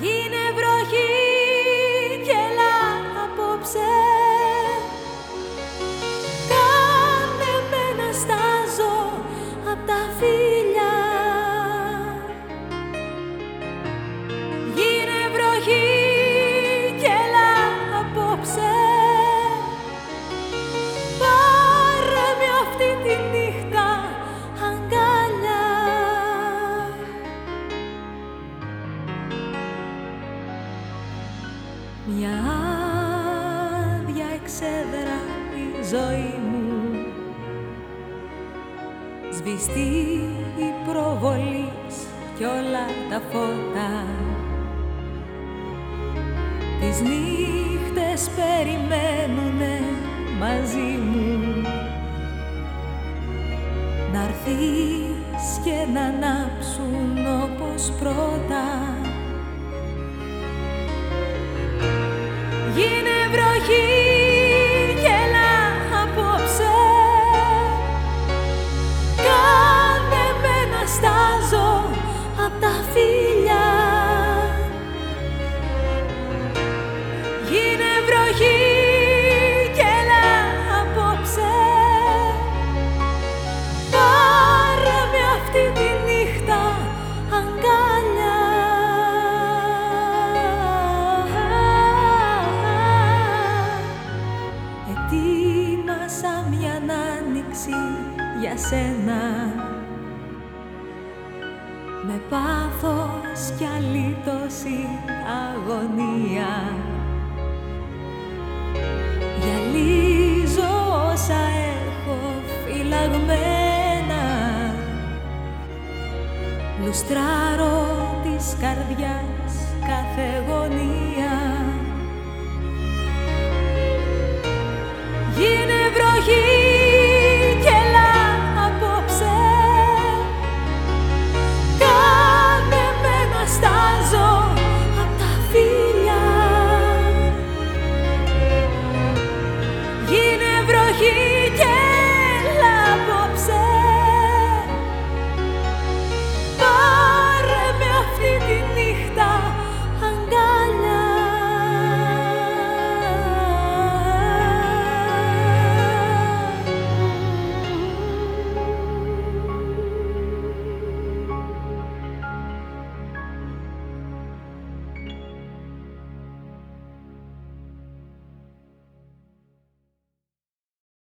Γίνε βράδυ Μια άδεια εξέδρα τη ζωή μου. Σβηστή η προβολή κι όλα τα φώτα. Τις νύχτες περιμένουνε μαζί μου. Να Να'ρθείς και να ανάψουν όπως πρώτα. σαν μια άνοιξη για σένα. Με πάθος κι αλήτωση αγωνία. Γυαλίζω όσα έχω φυλαγμένα. Λουστράρω της καρδιάς κάθε γωνία.